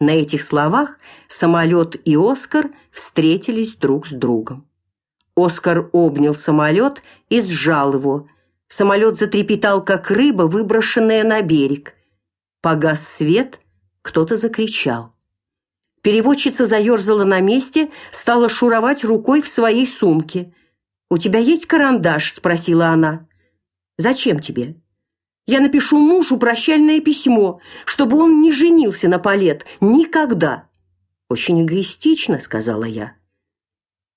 На этих словах самолет и Оскар встретились друг с другом. Оскар обнял самолет и сжал его. Самолет затрепетал, как рыба, выброшенная на берег. Погас свет, кто-то закричал. Переводчица заерзала на месте, стала шуровать рукой в своей сумке. «У тебя есть карандаш?» – спросила она. «Зачем тебе?» «Я напишу мужу прощальное письмо, чтобы он не женился на Палет. Никогда!» «Очень эгоистично», – сказала я.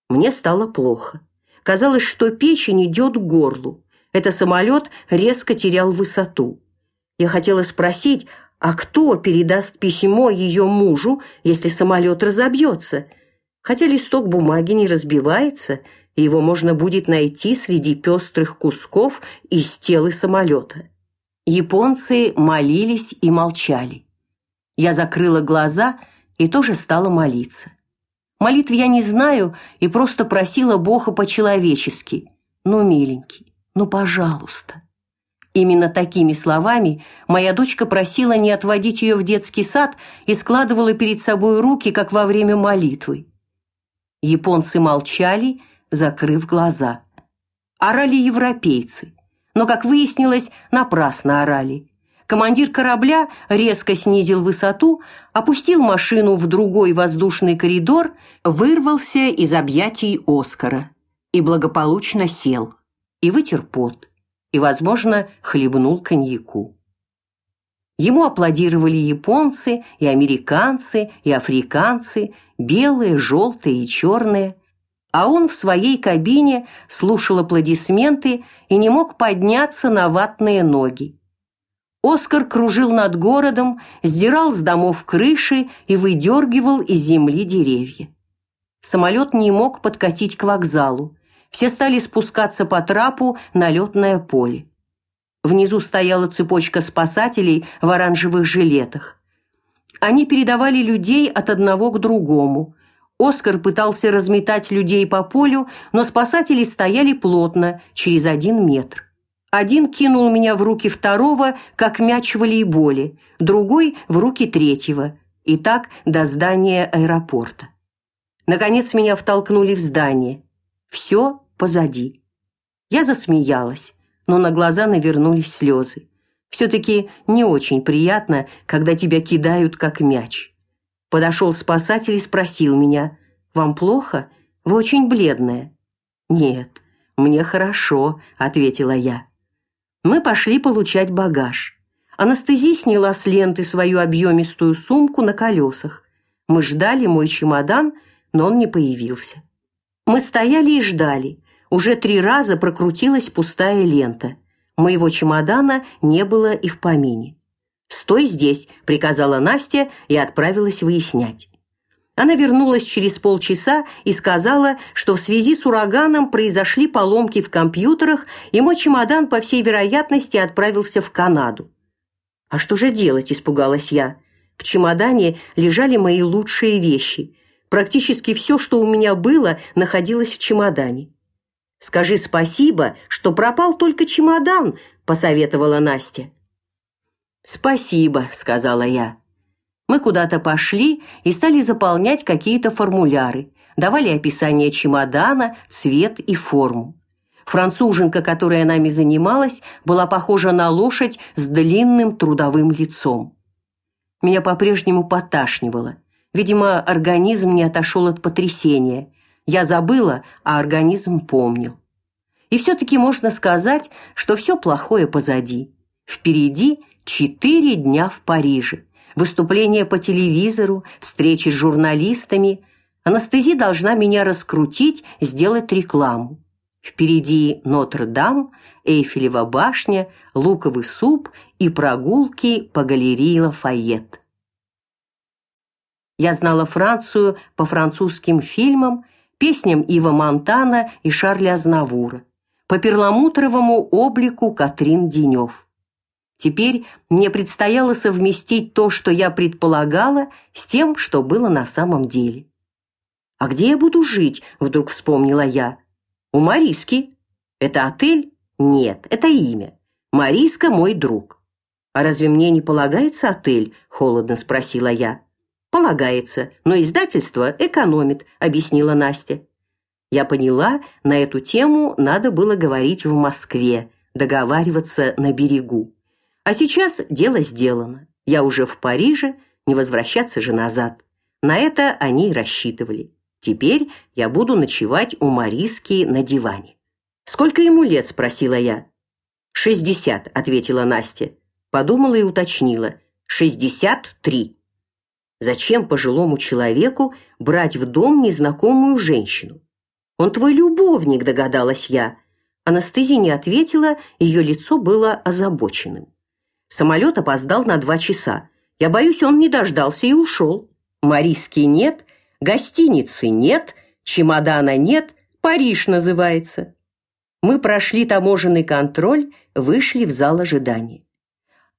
Мне стало плохо. Казалось, что печень идет к горлу. Это самолет резко терял высоту. Я хотела спросить, а кто передаст письмо ее мужу, если самолет разобьется? Хотя листок бумаги не разбивается, и его можно будет найти среди пестрых кусков из тела самолета. Японцы молились и молчали. Я закрыла глаза и тоже стала молиться. Молитв я не знаю и просто просила Бога по-человечески. Ну, миленький, ну, пожалуйста. Именно такими словами моя дочка просила не отводить ее в детский сад и складывала перед собой руки, как во время молитвы. Японцы молчали, закрыв глаза. Орали европейцы, но, как выяснилось, напрасно орали. Командир корабля резко снизил высоту, опустил машину в другой воздушный коридор, вырвался из объятий Оскара и благополучно сел и вытер пот и, возможно, хлебнул коньяку. Ему аплодировали японцы и американцы и африканцы, белые, желтые и черные, а он в своей кабине слушал аплодисменты и не мог подняться на ватные ноги. Оскар кружил над городом, сдирал с домов крыши и выдергивал из земли деревья. Самолет не мог подкатить к вокзалу все стали спускаться по трапу на летное поле. Внизу стояла цепочка спасателей в оранжевых жилетах. Они передавали людей от одного к другому. Оскар пытался разметать людей по полю, но спасатели стояли плотно, через один метр. Один кинул меня в руки второго, как мяч в волейболе, другой – в руки третьего. И так до здания аэропорта. Наконец меня втолкнули в здание. Все позади. Я засмеялась, но на глаза навернулись слезы. Все-таки не очень приятно, когда тебя кидают как мяч. Подошел спасатель и спросил меня, «Вам плохо? Вы очень бледная». «Нет, мне хорошо», — ответила я. Мы пошли получать багаж. Анестези сняла с ленты свою объемистую сумку на колесах. Мы ждали мой чемодан, но он не появился. Мы стояли и ждали. Уже три раза прокрутилась пустая лента. Моего чемодана не было и в помине. «Стой здесь», — приказала Настя и отправилась выяснять. Она вернулась через полчаса и сказала, что в связи с ураганом произошли поломки в компьютерах, и мой чемодан, по всей вероятности, отправился в Канаду. «А что же делать?» – испугалась я. В чемодане лежали мои лучшие вещи. Практически все, что у меня было, находилось в чемодане. Скажи спасибо, что пропал только чемодан, посоветовала Настя. Спасибо, сказала я. Мы куда-то пошли и стали заполнять какие-то формуляры, давали описание чемодана, цвет и форму. Француженка, которая нами занималась, была похожа на лошадь с длинным трудовым лицом. Меня по-прежнему поташнивало. Видимо, организм не отошел от потрясения. Я забыла, а организм помнил. И все-таки можно сказать, что все плохое позади. Впереди четыре дня в Париже. Выступления по телевизору, встречи с журналистами. Анестезия должна меня раскрутить, сделать рекламу. Впереди Нотр-Дам, Эйфелева башня, луковый суп и прогулки по галерее Лафайет. Я знала Францию по французским фильмам песням Ива Монтана и Шарля Азнавура, по перламутровому облику Катрин Денев. Теперь мне предстояло совместить то, что я предполагала, с тем, что было на самом деле. «А где я буду жить?» – вдруг вспомнила я. «У Мариски. Это отель? Нет, это имя. Мариска – мой друг». «А разве мне не полагается отель?» – холодно спросила я. Полагается, но издательство экономит, объяснила Настя. Я поняла, на эту тему надо было говорить в Москве, договариваться на берегу. А сейчас дело сделано. Я уже в Париже, не возвращаться же назад. На это они и рассчитывали. Теперь я буду ночевать у Мариски на диване. Сколько ему лет, спросила я. «Шестьдесят», — ответила Настя. Подумала и уточнила. «Шестьдесят три». Зачем пожилому человеку брать в дом незнакомую женщину? Он твой любовник, догадалась я. Анастезия не ответила, ее лицо было озабоченным. Самолет опоздал на два часа. Я боюсь, он не дождался и ушел. Мариски нет, гостиницы нет, чемодана нет, Париж называется. Мы прошли таможенный контроль, вышли в зал ожидания.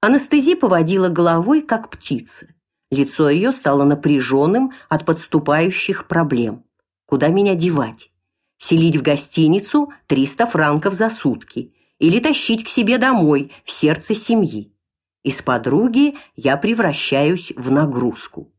Анестезия поводила головой, как птица. Лицо ее стало напряженным от подступающих проблем. Куда меня девать? Селить в гостиницу 300 франков за сутки или тащить к себе домой в сердце семьи. Из подруги я превращаюсь в нагрузку.